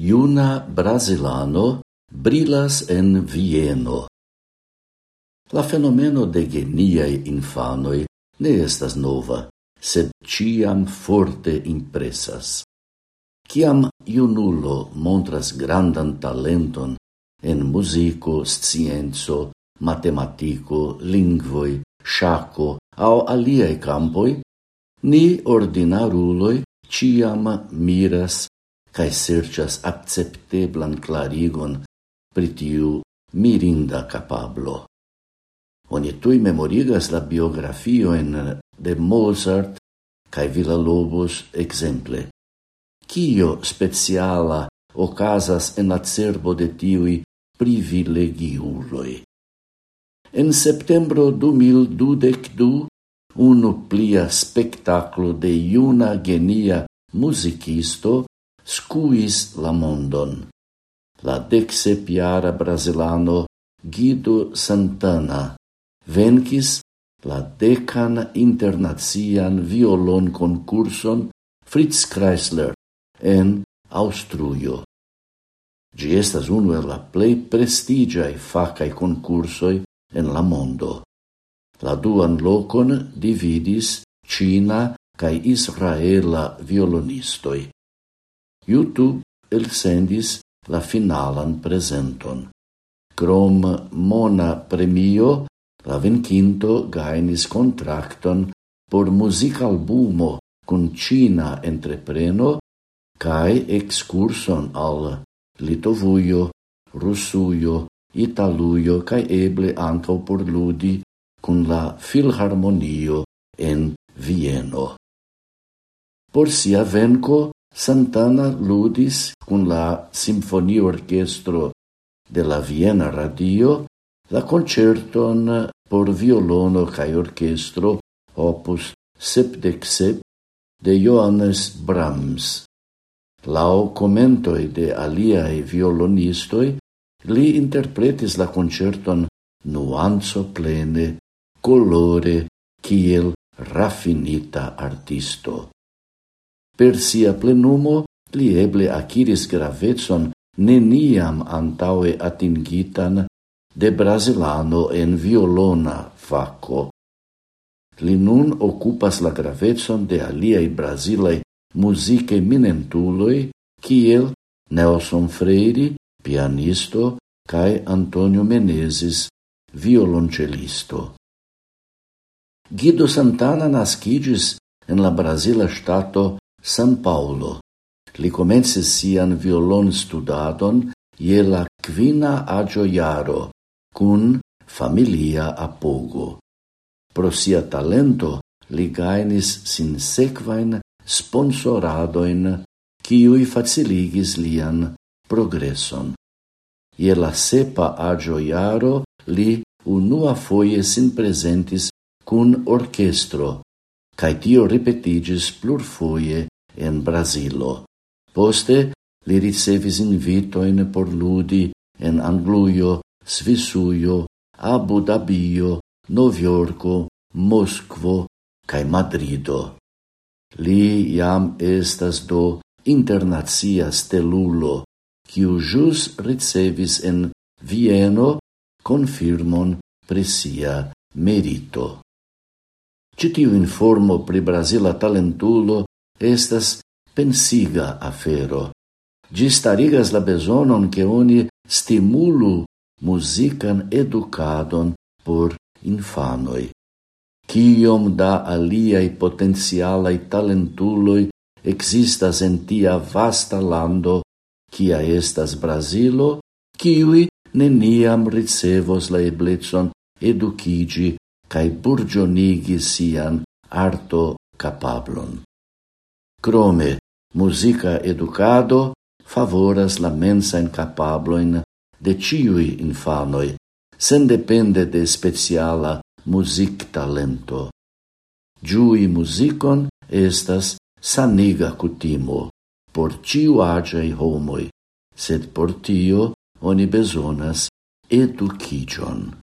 Iuna Brasilano brilas en Vieno. La fenomeno de geniae infanoi ne estas nova, sed ciam forte impresas. Ciam iunulo montras grandan talenton en musico, scienzo, matematico, lingvoi, shaco au aliae campoi, ni ordinaruloi ciam miras cae sercias accepteblan clarigon pritiu mirinda capablo. Oni tui memorigas la biografioen de Mozart cae Villalobos exemple. Cio speciala ocasas en acerbo de tiui privilegiuloi. En septembro 2022, unu plia spectaclo de iuna genia musicisto scuis la mondon. La decsep-iara Guido Santana vencis la decan internazian violon concurson Fritz Kreisler en Austrujo. Gi estas unu el la plei prestigiae facae concursoi en la mondo. La duan locon dividis Cina cae israela violonistoi. YouTube elsendis la finalan presenton. Crom mona premio, la venkinto gainis contracton por musicalbumo con Cina entrepreno cae excurson al Litovujo, Rusujo, Italujo cae eble ancau por ludi cun la Filharmonio en Vieno. Por sia venco, Santana ludis con la Sinfonia Orchestro de la Viena Radio la concerton por violono cae orchestro opus 77 de Johannes Brahms. Lau commentoi de aliae violonistoi, li interpretis la concerton nuanzo plene, colore, kiel raffinita artisto. Per sia plenumo li eble akiris gravetson neniam antaue atingitan de brasilano en violona faco. Li nun ocupas la gravetson de aliai brazilai musice minentuloi, kiel Nelson Freire, pianisto, cae Antonio Menezes, violoncelisto. Guido Santana nascidis en la Brasila stato San Paolo. Li comences sian violon studadon ie la quina agio iaro, cun familia apogo. Pro sia talento li gainis sin sequain sponsoradoin quiui faciligis lian progresson. Ie la sepa agio iaro, li unua foie sin presentis cun orchestro cae tio repetigis plur foie en Brasilo. Poste li ricevis invitoin por ludi en Angluio, Svisujo, Abu Dabio, Noviorco, Moskvo cae Madrido. Li iam estas do internazia stelulo, quiu jus ricevis en Vieno confirmon presia merito. Citiu informo pri Brasila talentulo estas pensiga afero. Gi starigas la besonon che oni stimulu musican educadon por infanoi. Ciom da aliai potenzialai talentuloi existas en tia vasta lando, kia estas Brasilo, kiui neniam ricevos la eblecon educigi cae burgionigi sian arto capablon. Crome, musica educado favoras la mensain capabloin de ciui infanoi, sen depende de speciala music talento. Giui musicon estas saniga cutimo por ciu agiai homoi, sed por tio oni besonas educigion.